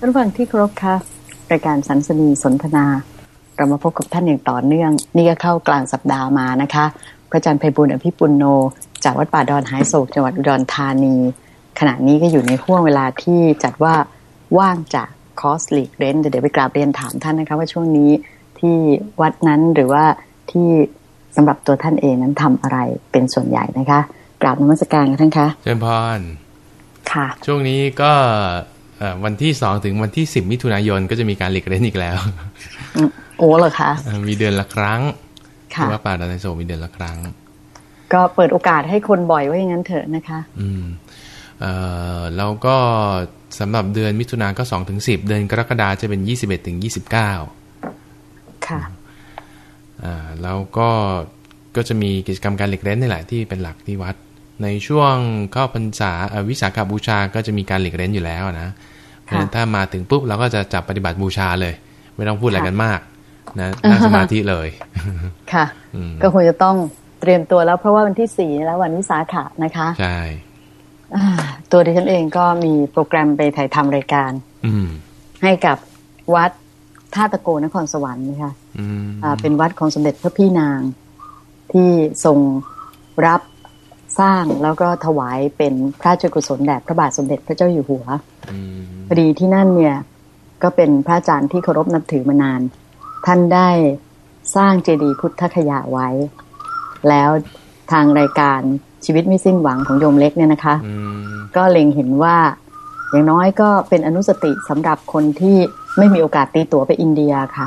ท่านฟังที่ครบค่ะรายการสันสนีสนทนา เรามาพบกับท่านอย่างต่อเนื่อง นี่ก็เข้ากลางสัปดาห์มานะคะ พระอาจารย์ไพบุญอภิปุลโน จากวัดป่าดอนหายโศกจังหวัดอุดรธานี ขณะนี้ก็อยู่ในห่วงเวลาที่จัดว่าว่างจากคอสลีกเรนเดี๋ยวไปกราบเรียนถามท่านนะคะ ว่าช่วงนี้ที่วัดนั้นหรือว่าที่สำหรับตัวท่านเองนั้นทำอะไรเป็นส่วนใหญ่นะคะกราบนมัสการกันท่านคะเชิญพรค่ะ ช่วงนี้ก็ วันที่สองถึงวันที่สิบมิถุนายนก็จะมีการหลีกเล่นอีกแล้ว โอ้เหรอคะมีเดือนละครั้งค่ะว่าป่าดอนไนโซมีเดือนละครั้ง ก็เปิดโอกาสให้คนบ่อยว่าอย่างนั้นเถอะนะคะ อืมเอ่อแล้วก็สำหรับเดือนมิถุนาก็สองถึงสิบเดือนกรกฎาจะเป็นยี่สิบเอ็ดถึงยี่สิบเก้าค่ะอ่าแล้วก็ก็จะมีกิจกรรมการหลีกเล่นนี่แหละที่เป็นหลักที่วัด ในช่วงเข้าพรรษาวิสาขบูชาก็จะมีการหลีกเล่นอยู่แล้วนะ เพราะฉะนั้นถ้ามาถึงปุ๊บเราก็จะจับปฏิบัติบูชาเลย ไม่ต้องพูดอะไรกันมาก นะนั่งสมาธิเลย ค่ะก็คงจะต้องเตรียมตัวแล้วเพราะว่าวันที่สี่แล้ววันวิสาขะนะคะ ใช่ตัวดิฉันเองก็มีโปรแกรมไปถ่ายทำรายการอืให้กับวัดท่าตะโกนครสวรรค์นะคะเป็นวัดของสมเด็จพระพี่นางที่ทรงรับ สร้างแล้วก็ถวายเป็นพระราชกุศลแด่พระบาทสมเด็จพระเจ้าอยู่หัวพอดีที่นั่นเนี่ย ก็เป็นพระอาจารย์ที่เคารพนับถือมานาน ท่านได้สร้างเจดีย์พุทธคยาไว้ แล้วทางรายการชีวิตไม่สิ้นหวังของโยมเล็กเนี่ยนะคะ ก็เล็งเห็นว่า อย่างน้อยก็เป็นอนุสติสำหรับคนที่ไม่มีโอกาสตีตั๋วไปอินเดียค่ะ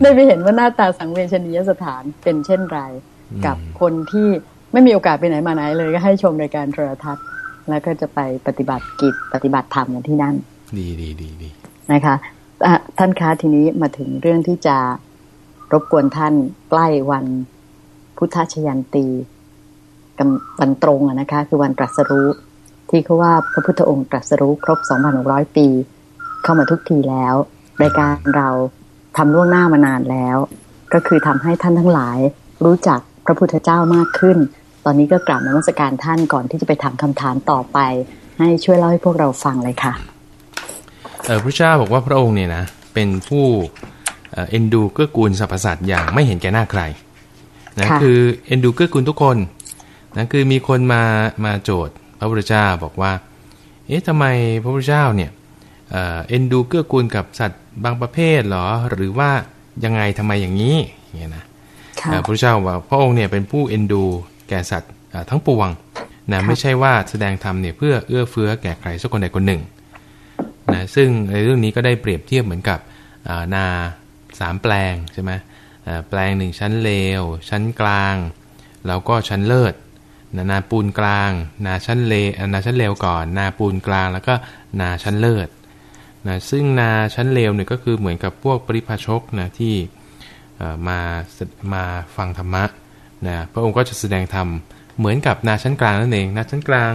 ได้ไปเห็นว่าหน้าตาสังเวชนียสถานเป็นเช่นไร กับคนที่ ไม่มีโอกาสไปไหนมาไหนเลยก็ให้ชมรายการโทรทัศน์ แล้วก็จะไปปฏิบัติกิจปฏิบัติธรรมกันที่นั่น ดีดีดีดีนะคะท่านคะทีนี้มาถึงเรื่องที่จะรบกวนท่านใกล้วันพุทธชยันตีวันตรงนะคะ คือวันตรัสรู้ ที่เขาว่าพระพุทธองค์ตรัสรู้ครบ 2,600 ปี เข้ามาทุกทีแล้ว รายการเราทำล่วงหน้ามานานแล้ว ก็คือทำให้ท่านทั้งหลายรู้จักพระพุทธเจ้ามากขึ้น ตอนนี้ก็กลับนมัสการท่านก่อนที่จะไปถามคำถามต่อไป ให้ช่วยเล่าให้พวกเราฟังเลยค่ะเออพระเจ้าบอกว่าพระองค์เนี่ยนะเป็นผู้เอ็นดูเกื้อกูลสรรพสัตว์อย่างไม่เห็นแก่หน้าใครนะคือเอ็นดูเกื้อกูลทุกคนนะคือมีคนมามาโจทย์พระพุทธเจ้าบอกว่า เอ๊ะทำไมพระพุทธเจ้าเนี่ยเอ็นดูเกื้อกูลกับสัตว์บางประเภทหรอ หรือว่ายังไงทำไมอย่างนี้อย่างเงี้ยนะพระพุทธเจ้าว่าพระองค์เนี่ยเป็นผู้เอ็นดู แก่สัตว์ทั้งปวงนะไม่ใช่ว่าแสดงธรรมเนี่ยเพื่อเอื้อเฟื้อแก่ใครสักคนใดคนหนึ่งนะซึ่งในเรื่องนี้ก็ได้เปรียบเทียบเหมือนกับนาสามแปลงใช่ไหมแปลงหนึ่งชั้นเลว ชั้นกลางแล้วก็ชั้นเลิศนานาปูนกลาง นาชั้นเลนาชั้นเลวก่อน นาปูนกลางแล้วก็นาชั้นเลิศนะซึ่งนาชั้นเลวเนี่ยก็คือเหมือนกับพวกปริพาชกนะที่มามาฟังธรรมะ นะพระองค์ก็จะแสดงธรรมเหมือนกับนาชั้นกลางนั่นเองนาชั้นกลาง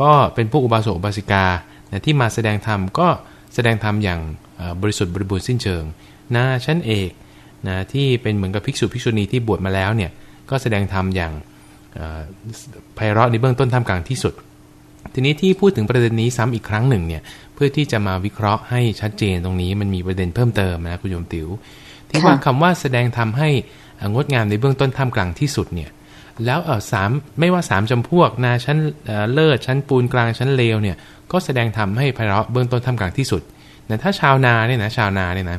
ก็เป็นพวกอุบาสกอุบาสิกานะที่มาแสดงธรรมก็แสดงธรรมอย่างบริสุทธิ์บริบูรณ์สิ้นเชิงนาชั้นเอกนะที่เป็นเหมือนกับภิกษุภิกษุณีที่บวชมาแล้วเนี่ยก็แสดงธรรมอย่างไพเราะในเบื้องต้นท่ามกลางที่สุด ทีนี้ที่พูดถึงประเด็นนี้ซ้ำอีกครั้งหนึ่งเนี่ยเพื่อที่จะมาวิเคราะห์ให้ชัดเจนตรงนี้มันมีประเด็นเพิ่มเติมนะคุณโยมติว๋วที่ว่าคำว่าแสดงธรรมให้ งดงามในเบื้องต้นท่ามกลางที่สุดเนี่ยแล้วเออสามไม่ว่าสามจำพวกนาชั้นเลิศชั้นปูนกลางชั้นเลวเนี่ยก็แสดงธรรมให้ไพเราะเบื้องต้นท่ามกลางที่สุดแต่ถ้าชาวนาเนี่ยนะชาวนาเนี่ยนะ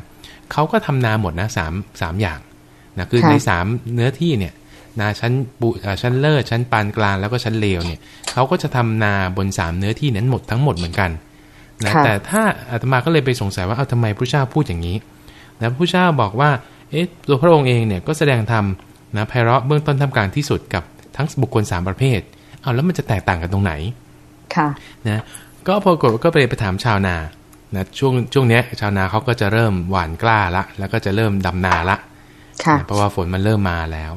เขาก็ทำนาหมดนะสามสามอย่างนะคือในสามเนื้อที่เนี่ยนาชั้นปูชั้นเลิศชั้นปานกลางแล้วก็ชั้นเลวเนี่ยเขาก็จะทำนาบนสามเนื้อที่นั้นหมดทั้งหมดเหมือนกันนะแต่ถ้าอาตมาก็เลยไปสงสัยว่าเอาทำไมพระเจ้าพูดอย่างนี้นะพระเจ้าบอกว่า เอ๊ะตัวพระองค์เองเนี่ยก็แสดงธรรมนะไพเราะเบื้องต้นทำกลางที่สุดกับทั้งบุคคลสามประเภทเอาแล้วมันจะแตกต่างกันตรงไหน ค่ะนะก็พอกฏก็ไปไปถามชาวนานะช่วงช่วงนี้ชาวนาเขาก็จะเริ่มหว่านกล้าละ แล้วก็จะเริ่มดำนาละค่ะเพราะว่าฝนมันเริ่มมาแล้ว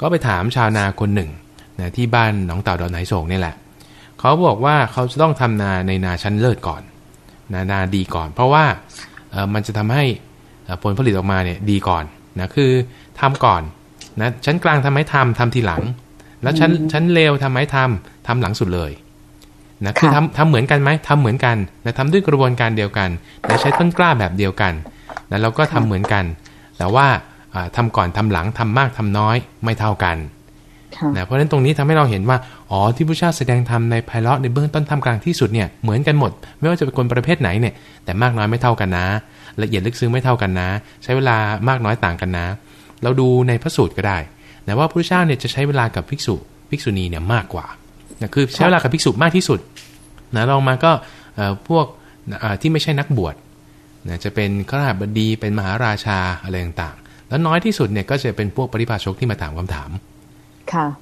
ก็ไปถามชาวนาคนหนึ่งนะที่บ้านหนองเต่าดอนไหนโศกนี่แหละเขาบอกว่าเขาจะต้องทำนาในนาชั้นเลิศก่อนนานาดีก่อน เพราะว่าเออมันจะทำให้ ผลผลิตออกมาเนี่ยดีก่อนนะคือทำก่อนนะชั้นกลางทำไมทำทำทีหลัง แล้วชั้นชั้นเลวทำไมทำทำหลังสุดเลยนะคือทำทำเหมือนกันไหมทำเหมือนกันนะทำด้วยกระบวนการเดียวกันนะใช้ต้นกล้าแบบเดียวกันนะเราก็ทำเหมือนกัน แต่ว่าทำก่อนทำหลังทำมากทำน้อยไม่เท่ากัน นะเพราะฉะนั้นตรงนี้ทำให้เราเห็นว่าอ๋อที่พระเจ้าแสดงธรรมในไพเราะในเบื้องต้นทำกลางที่สุดเนี่ยเหมือนกันหมด ไม่ว่าจะเป็นคนประเภทไหนเนี่ยแต่มากน้อยไม่เท่ากันนะ ละเอียดลึกซึ้งไม่เท่ากันนะ ใช้เวลามากน้อยต่างกันนะ เราดูในพระสูตรก็ได้นะว่าพระเจ้าเนี่ยจะใช้เวลากับภิกษุภิกษุณีเนี่ยมากกว่านะคือใช้เวลากับภิกษุมากที่สุดนะลองมาก็พวกที่ไม่ใช่นักบวชนะจะเป็นข้าราชบดีเป็นมหาราชาอะไรต่างๆ แล้วน้อยที่สุดเนี่ยก็จะเป็นพวกปริพาชกที่มาถามคำถาม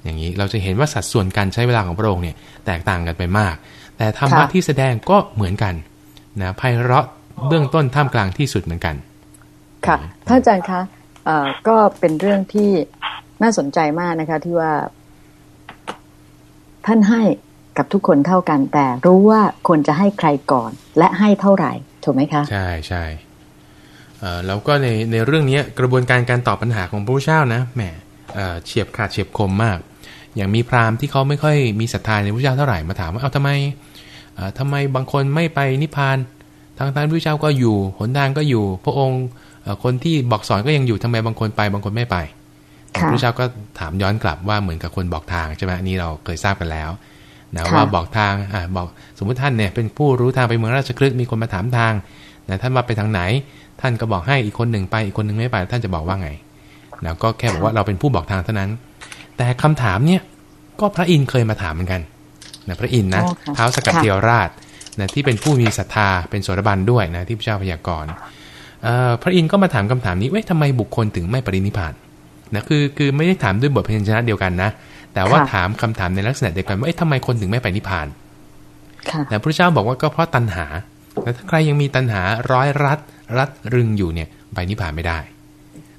อย่างนี้เราจะเห็นว่าสัดส่วนการใช้เวลาของพระองค์เนี่ยแตกต่างกันไปมาก แต่ธรรมะที่แสดงก็เหมือนกันนะไพเราะเบื้องต้นท่ามกลางที่สุดเหมือนกัน ค่ะท่านอาจารย์คะก็เป็นเรื่องที่น่าสนใจมากนะคะ ที่ว่า ท่านให้กับทุกคนเท่ากัน แต่รู้ว่าควรจะให้ใครก่อน และให้เท่าไหร่ถูกไหมคะ ใช่ใช่แล้วก็ในในเรื่องนี้กระบวนการการตอบปัญหาของพระพุทธเจ้านะแหม เฉียบขาดเฉียบคมมาก อย่างมีพราหมณ์ที่เขาไม่ค่อยมีศรัทธาในพระเจ้าเท่าไหร่มาถามว่าเอาทำไมทำไมบางคนไม่ไปนิพพานทางท่านพระเจ้าก็อยู่หนทางก็อยู่ พระองค์คนที่บอกสอนก็ยังอยู่ทำไมบางคนไปบางคนไม่ไปพระเจ้าก็ถามย้อนกลับว่าเหมือนกับคนบอกทางใช่ไหมนี่เราเคยทราบกันแล้วนะว่าบอกทางอ่าบอกสมมุติท่านเนี่ยเป็นผู้รู้ทางไปเมืองราชคลึกมีคนมาถามทางนะท่านว่าไปทางไหน ท่านก็บอกให้อีกคนหนึ่งไปอีกคนหนึ่งไม่ไป ท่านจะบอกว่าไง นะก็แค่บอกว่าเราเป็นผู้บอกทางเท่านั้น แต่คำถามเนี่ยก็พระอินทร์เคยมาถามเหมือนกันนะพระอินทร์นะเท้าสกัดเทียวราชนะที่เป็นผู้มีศรัทธาเป็นโสดาบันด้วยนะที่พระเจ้าพยากรณ์พระอินทร์ก็มาถามคำถามนี้เว้ยทำไมบุคคลถึงไม่ปรินิพานนะคือคือไม่ได้ถามด้วยบทพยัญชนะเดียวกันนะ แต่ว่าถามคำถามในลักษณะเดียวกันว่าเอ๊ะทำไมคนถึงไม่ไปนิพพานแต่พระเจ้าบอกว่าก็เพราะตัณหาแล้วถ้าใครยังมีตัณหาร้อยรัดรัดรึงอยู่เนี่ยไปนิพพานไม่ได้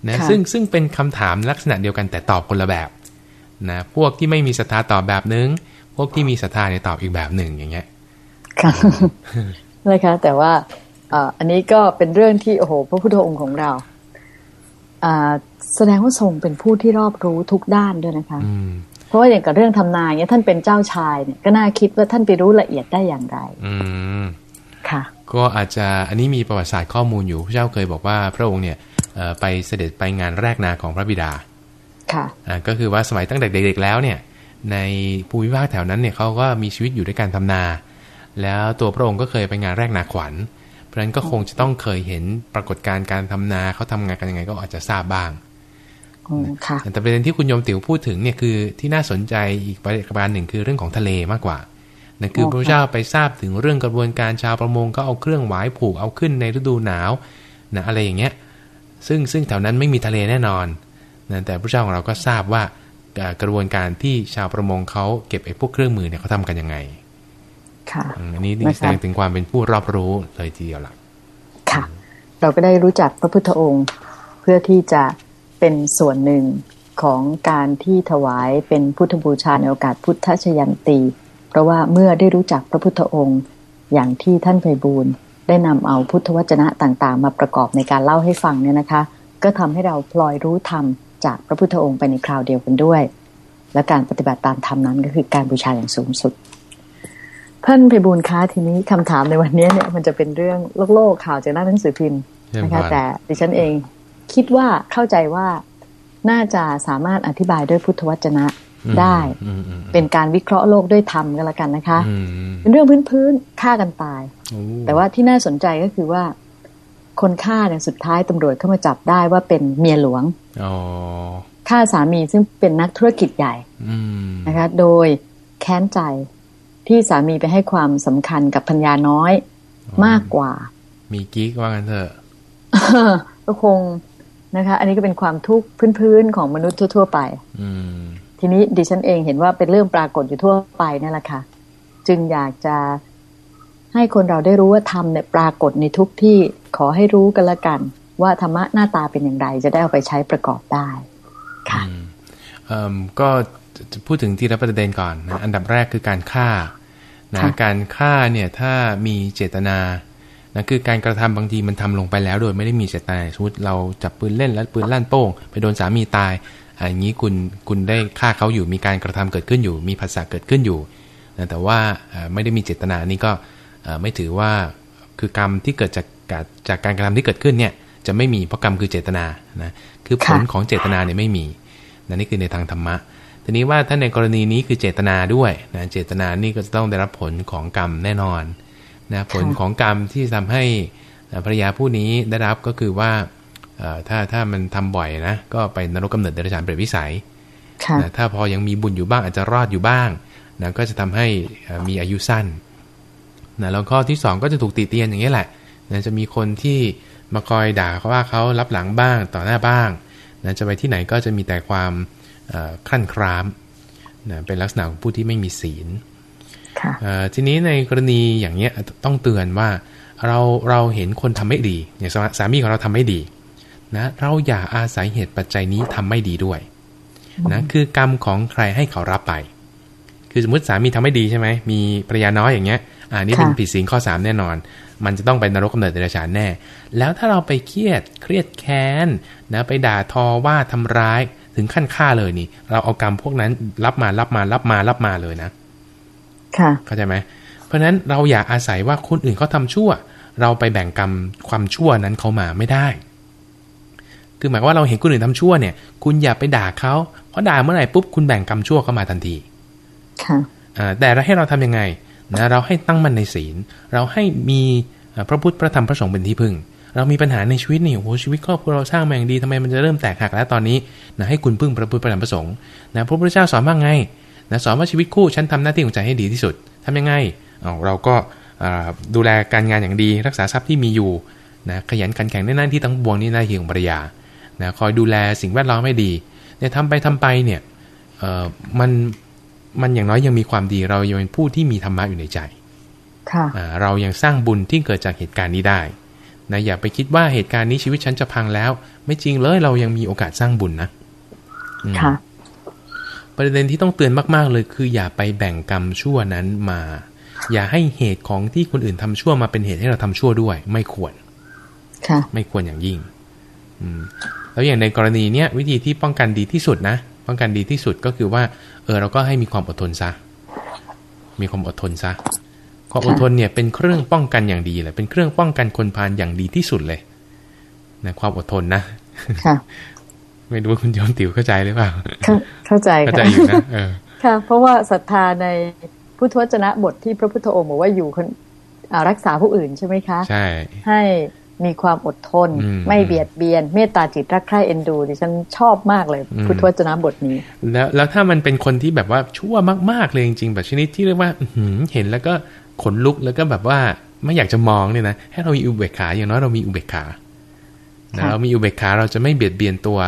นะซึ่งซึ่งเป็นคำถามลักษณะเดียวกันแต่ตอบคนละแบบนะพวกที่ไม่มีศรัทธาตอบแบบนึง พวกที่มีศรัทธาเนี่ยตอบอีกแบบหนึ่งอย่างเงี้ยค่ะนะคะ แต่ว่าอันนี้ก็เป็นเรื่องที่โอ้โห พระพุทธองค์ของเราแสดงว่าทรงเป็นผู้ที่รอบรู้ทุกด้านด้วยนะคะเพราะว่าอย่างกับเรื่องทำนายเนี่ยท่านเป็นเจ้าชายเนี่ยก็น่าคิดว่าท่านไปรู้ละเอียดได้อย่างไร อืมค่ะ ก็อาจจะอันนี้มีประวัติศาสตร์ข้อมูลอยู่พระเจ้าเคยบอกว่าพระองค์เนี่ย ไปเสด็จไปงานแรกนาของพระบิดาค่ะก็คือว่าสมัยตั้งแต่เด็กๆแล้วเนี่ย ในภูมิภาคแถวนั้นเนี่ยเขาก็มีชีวิตอยู่ด้วยการทำนา แล้วตัวพระองค์ก็เคยไปงานแรกนาขวัญ เพราะฉะนั้นก็คงจะต้องเคยเห็นปรากฏการณ์การทำนาเขาทำงานกันยังไงก็อาจจะทราบบ้างแต่ประเด็นที่คุณโยมติ๋วพูดถึงเนี่ยคือที่น่าสนใจอีกประการหนึ่งคือเรื่องของทะเลมากกว่านั่นคือพระเจ้าไปทราบถึงเรื่องกระบวนการชาวประมงก็เอาเครื่องหวายผูกเอาขึ้นในฤดูหนาวนะอะไรอย่างเงี้ย ซึ่งซึ่งแถวนั้นไม่มีทะเลแน่นอนนะแต่พระเจ้าของเราก็ทราบว่ากระบวนการที่ชาวประมงเขาเก็บไอ้พวกเครื่องมือเนี่ยเขาทำกันยังไง ค่ะ อันนี้แสดงถึงความเป็นผู้รอบรู้เลยทีเดียวล่ะค่ะ เราก็ได้รู้จักพระพุทธองค์เพื่อที่จะเป็นส่วนหนึ่งของการที่ถวายเป็นพุทธบูชาในโอกาสพุทธชยันตี เพราะว่าเมื่อได้รู้จักพระพุทธองค์อย่างที่ท่านไพบูล ได้นำเอาพุทธวจนะต่างๆ มาประกอบในการเล่าให้ฟังเนี่ยนะคะ ก็ทำให้เราพลอยรู้ธรรมจากพระพุทธองค์ไปในคราวเดียวกันด้วย และการปฏิบัติตามธรรมนั้นก็คือการบูชาอย่างสูงสุดท่านไพบูลค้าทีนี้คำถามในวันนี้เนี่ยมันจะเป็นเรื่องโลกโลกข่าวจากหน้าหนังสือพิมพ์นะคะ แต่ดิฉันเองคิดว่าเข้าใจว่าน่าจะสามารถอธิบายด้วยพุทธวจนะ ได้ เป็นการวิเคราะห์โลกด้วยธรรมกันละกันนะคะ เป็นเรื่องพื้นๆฆ่ากันตาย แต่ว่าที่น่าสนใจก็คือว่า คนฆ่าเนี่ยสุดท้ายตำรวจเข้ามาจับได้ว่าเป็นเมียหลวงฆ่าสามีซึ่งเป็นนักธุรกิจใหญ่นะคะ โดยแค้นใจที่สามีไปให้ความสำคัญกับพัญญาน้อยมากกว่า มีกิ๊กว่ากันเถอะก็คงนะคะ อันนี้ก็เป็นความทุกข์พื้นๆของมนุษย์ทั่ว ๆ ไป ทีนี้ดิฉันเองเห็นว่าเป็นเรื่องปรากฏอยู่ทั่วไปนั่นแหละค่ะ จึงอยากจะให้คนเราได้รู้ว่าธรรมเนี่ยปรากฏในทุกที่ขอให้รู้กันละกัน ว่าธรรมะหน้าตาเป็นอย่างไร จะได้เอาไปใช้ประกอบได้ค่ะก็พูดถึงทีละประเด็นก่อนนะอันดับแรกคือการฆ่านะการฆ่าเนี่ยถ้ามีเจตนานะคือการกระทำบางทีมันทำลงไปแล้ว โดยไม่ได้มีเจตนาสมมติเราจับปืนเล่นแล้วปืนลั่นโป้ง ไปโดนสามีตาย อย่างนี้คุณคุณได้ฆ่าเขาอยู่มีการกระทำเกิดขึ้นอยู่ มีภาษาเกิดขึ้นอยู่นะแต่ว่าไม่ได้มีเจตนานี่ก็ไม่ถือว่าคือกรรมที่เกิดจากจากการกระทำที่เกิดขึ้นเนี่ยจะไม่มีเพราะกรรมคือเจตนานะคือผลของเจตนาเนี่ยไม่มีนะนี่คือในทางธรรมะทีนี้ว่าถ้าในกรณีนี้คือเจตนาด้วยนะเจตนานี่ก็จะต้องได้รับผลของกรรมแน่นอนนะผลของกรรมที่ทำให้ภรรยาผู้นี้ได้รับก็คือว่า ถ้าถ้ามันทำบ่อยนะ ก็ไปนรกกาเนิดเดรัจฉานเปรตวิสัยนะถ้าพอยังมีบุญอยู่บ้างอาจจะรอดอยู่บ้างนะก็จะทำให้มีอายุสั้นนะแล้วข้อที่ 2 ก็จะถูกติเตียนอย่างนี้แหละนะจะมีคนที่มาคอยด่าเขาว่าเขารับหลังบ้างต่อหน้าบ้างนะจะไปที่ไหนก็จะมีแต่ความคลั่นครามนะเป็นลักษณะของผู้ที่ไม่มีศีลทีนี้ในกรณีอย่างเนี้ยต้องเตือนว่าเราเราเห็นคนทำไม่ดีอย่างสามีของเราทำไม่ดี นะเราอย่าอาศัยเหตุปัจจัยนี้ทำไม่ดีด้วยนะคือกรรมของใครให้เขารับไป คือสมมติสามีทำไม่ดีใช่ไหมมีภรรยาน้อยอย่างเงี้ยอ่านี่เป็นผิดศีลข้อสามแน่นอน มันจะต้องไปนรกกำเนิดเดรัจฉานแน่ แล้วถ้าเราไปเครียดเครียดแค้นนะไปด่าทอว่าทำร้ายถึงขั้นฆ่าเลยนี่ เราเอากรรมพวกนั้นรับมารับมารับมารับมาเลยนะ ค่ะเข้าใจไหมเพราะฉะนั้นเราอย่าอาศัยว่าคนอื่นเขาทาชั่ว เราไปแบ่งกรรมความชั่วนั้นเขามาไม่ได้ คือหมายว่าเราเห็นคนอื่นทำชั่วเนี่ย คุณอย่าไปด่าเขาเพราะด่าเมื่อไหร่ปุ๊บคุณแบ่งกรรมชั่วเข้ามาทันที ค่ะแต่เราให้เราทํำยังไงนะเราให้ตั้งมั่นในศีล เราให้มีพระพุทธพระธรรมพระสงฆ์เป็นที่พึ่ง เรามีปัญหาในชีวิตนี่โอ้ชีวิตครอบครัวเราสร้างมาอย่างดีทำไมมันจะเริ่มแตกหักแล้วตอนนี้นะให้คุณพึ่งพระพุทธพระธรรมพระสงฆ์นะพระพุทธเจ้าสอนว่าไงนะสอนว่าชีวิตคู่ฉันทำหน้าที่ของใจให้ดีที่สุดทำยังไงเราก็ดูแลการงานอย่างดี รักษาทรัพย์ที่มีอยู่นะขยันขันแข็งในหน้าที่ทั้งบวงนี่หน้าที่ของภรรยา นะคอยดูแลสิ่งแวดล้อมให้ดีเนี่ยทำไปทำไปเนี่ยมันมันอย่างน้อยยังมีความดีเรายังเป็นผู้ที่มีธรรมะอยู่ในใจเรายังสร้างบุญที่เกิดจากเหตุการณ์นี้ได้นะอย่าไปคิดว่าเหตุการณ์นี้ชีวิตฉันจะพังแล้ว ไม่จริงเลยเรายังมีโอกาสสร้างบุญนะค่ะประเด็นที่ต้องเตือนมาก ๆ เลยคืออย่าไปแบ่งกรรมชั่วนั้นมา อย่าให้เหตุของที่คนอื่นทำชั่วมาเป็นเหตุให้เราทำชั่วด้วย ไม่ควร ค่ะ ไม่ควรอย่างยิ่ง อืม แล้วอย่างในกรณีเนี้ยวิธีที่ป้องกันดีที่สุดนะป้องกันดีที่สุดก็คือว่าเออเราก็ให้มีความอดทนซะมีความอดทนซะความอดทนเนี่ยเป็นเครื่องป้องกันอย่างดีเลยเป็นเครื่องป้องกันคนพาลอย่างดีที่สุดเลยนะความอดทนนะค่ะไม่รู้ว่าคุณโยมติ๋วเข้าใจหรือเปล่าเข้าใจเข้าใจอยู่นะเออค่ะ เพราะว่าศรัทธาในพุทธวจนะบทที่พระพุทธองค์บอกว่าอยู่คนรักษาผู้อื่นใช่ไหมคะ ใช่ ให้ มีความอดทน ไม่เบียดเบียน เมตตาจิตรักใคร่เอ็นดู ดิฉันชอบมากเลยพุทธวจนะบทนี้ แล้วแล้วถ้ามันเป็นคนที่แบบว่าชั่วมากๆเลยจริงๆแบบชนิดที่เรียกว่าเห็นแล้วก็ขนลุกแล้วก็แบบว่าไม่อยากจะมองเนี่ยนะให้เรามีอุเบกขาอย่างน้อยเรามีอุเบกขาเรามีอุเบกขาเราจะไม่เบียดเบียนตัว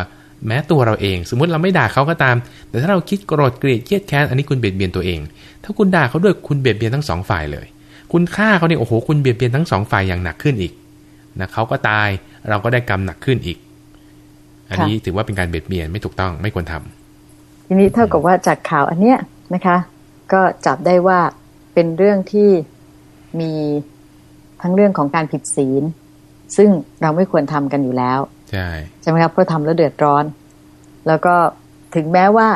แม้ตัวเราเอง สมมุติเราไม่ด่าเขาก็ตาม แต่ถ้าเราคิดโกรธเกลียดเครียดแค้นอันนี้คุณเบียดเบียนตัวเอง ถ้าคุณด่าเขาด้วยคุณเบียดเบียนทั้งสองฝ่ายเลย คุณฆ่าเขาเนี่ยโอ้โหคุณเบียดเบียนทั้งสองฝ่ายอย่างหนักขึ้นอีก นะเขาก็ตายเราก็ได้กรรมหนักขึ้นอีก อันนี้ถือว่าเป็นการเบียดเบียนไม่ถูกต้องไม่ควรทำทีนี้เท่ากับว่าจากข่าวอันเนี้ยนะคะ ก็จับได้ว่าเป็นเรื่องที่มีทั้งเรื่องของการผิดศีล ซึ่งเราไม่ควรทำกันอยู่แล้ว ใช่ใช่ไหมครับเพราะทำแล้วเดือดร้อน แล้วก็ถึงแม้ว่า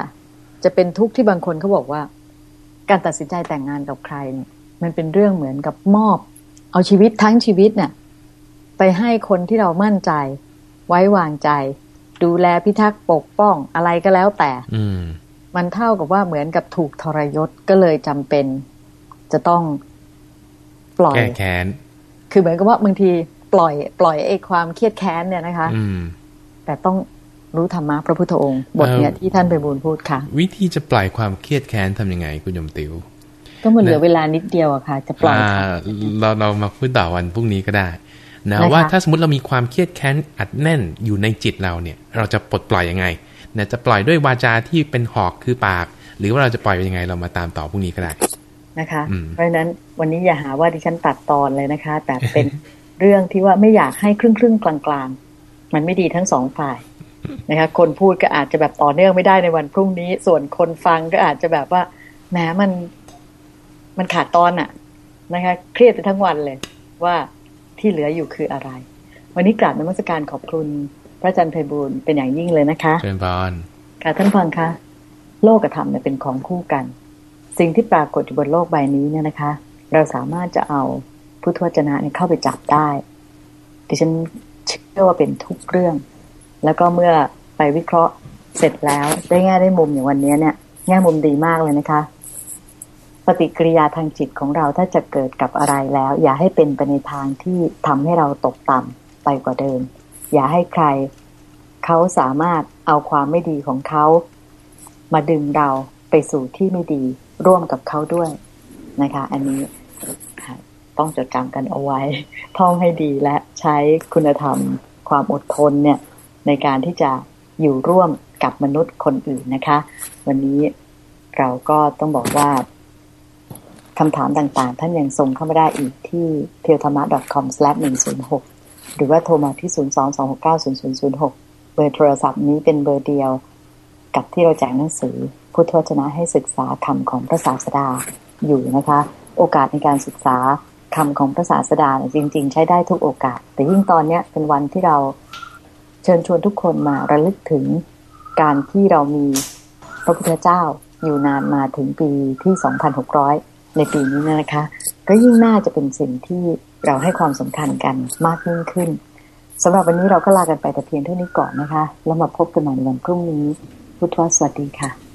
จะเป็นทุกข์ที่บางคนเขาบอกว่า การตัดสินใจแต่งงานกับใครเนี่ยมันเป็นเรื่องเหมือนกับมอบ เอาชีวิตทั้งชีวิตเนี่ย ไปให้คนที่เรามั่นใจ ไว้วางใจ ดูแลพิทักษ์ปกป้องอะไรก็แล้วแต่อืมันเท่ากับว่าเหมือนกับถูกทรยศก็เลยจำเป็น จะต้องปล่อยแก้แค้นคือเหมือนกับว่าบางทีปล่อย ปล่อยไอ้ความเครียดแค้นเนี่ยนะคะอืแต่ต้องรู้ธรรมะพระพุทธองค์ บทเนี่ยที่ท่านไปบูลพูดค่ะ วิธีจะปล่อยความเครียดแค้นทํำยังไงคุณยมติว ก็มันเหลือเวลานิดเดียวอะค่ะ จะปล่อยเราเรามาพูดต่อวันพรุ่งนี้ก็ได้ นะว่าถ้าสมมติเรามีความเครียดแค้นอัดแน่นอยู่ในจิตเราเนี่ย เราจะปลดปล่อยยังไงนะจะปล่อยด้วยวาจาที่เป็นหอกคือปาก หรือว่าเราจะปล่อยยังไงเรามาตามต่อพรุ่งนี้ก็ได้นะคะ เพราะฉะนั้นวันนี้อย่าหาว่าดิฉันตัดตอนเลยนะคะ แต่เป็นเรื่องที่ว่าไม่อยากให้ครึ่งครึ่งกลางกลางมันไม่ดีทั้งสองฝ่ายนะคะ คนพูดก็อาจจะแบบต่อเนื่องไม่ได้ในวันพรุ่งนี้ ส่วนคนฟังก็อาจจะแบบว่าแหมมันมันขาดตอนอะนะคะ เครียดไปทั้งวันเลยว่า ที่เหลืออยู่คืออะไร วันนี้กราบนมัสการขอบคุณ พระอาจารย์ไพบูลเป็นอย่างยิ่งเลยนะคะเป็นบานค่ะท่านฟังคะโลกกับธรรมเนี่ยเป็นของคู่กัน สิ่งที่ปรากฏอยู่บนโลกใบนี้เนี่ยนะคะ เราสามารถจะเอาพุทธวจนะเนี่ยเข้าไปจับได้ดิฉันเชื่อว่าเป็นทุกเรื่อง แล้วก็เมื่อไปวิเคราะห์เสร็จแล้วได้แง่ได้มุมอย่างวันนี้เนี่ย แง่มุมดีมากเลยนะคะป ฏิกิริยาทางจิตของเราถ้าจะเกิดกับอะไรแล้ว อย่าให้เป็นไปในทางที่ทำให้เราตกต่ำไปกว่าเดิม อย่าให้ใครเขาสามารถเอาความไม่ดีของเขา มาดึงเราไปสู่ที่ไม่ดีร่วมกับเขาด้วยนะคะ อันนี้ต้องจดจำกันเอาไว้ ท่องให้ดีและใช้คุณธรรม ความอดทนเนี่ยในการที่จะอยู่ร่วมกับมนุษย์คนอื่นนะคะ วันนี้เราก็ต้องบอกว่า คำถามต่างๆ ท่านยังส่งเข้ามาได้อีกที่ p e e l t h a m a c o m 1 0 6หรือว่าโทรมาที่ 022690006 เบอร์โทรศัพท์นี้เป็นเบอร์เดียว กับที่เราแจกหนังสือ พุทธวจนะให้ศึกษาคำของพระศาสดาอยู่นะคะ โอกาสในการศึกษาคำของพระศาสดาจริง ๆ ใช้ได้ทุกโอกาส แต่ยิ่งตอนนี้เป็นวันที่เราเชิญชวนทุกคนมาระลึกถึงการที่เรามีพระพุทธเจ้าอยู่นานมาถึงปีที่ 2,600 ในปีนี้นะคะ ก็ยิ่งน่าจะเป็นสิ่งที่เราให้ความสำคัญกันมากยิ่งขึ้นสำหรับวันนี้เราก็ลากันไปแต่เพียงเท่านี้ก่อนนะคะ แล้วมาพบกันใหม่ในวันพรุ่งนี้ พุทธวสวัสดีค่ะ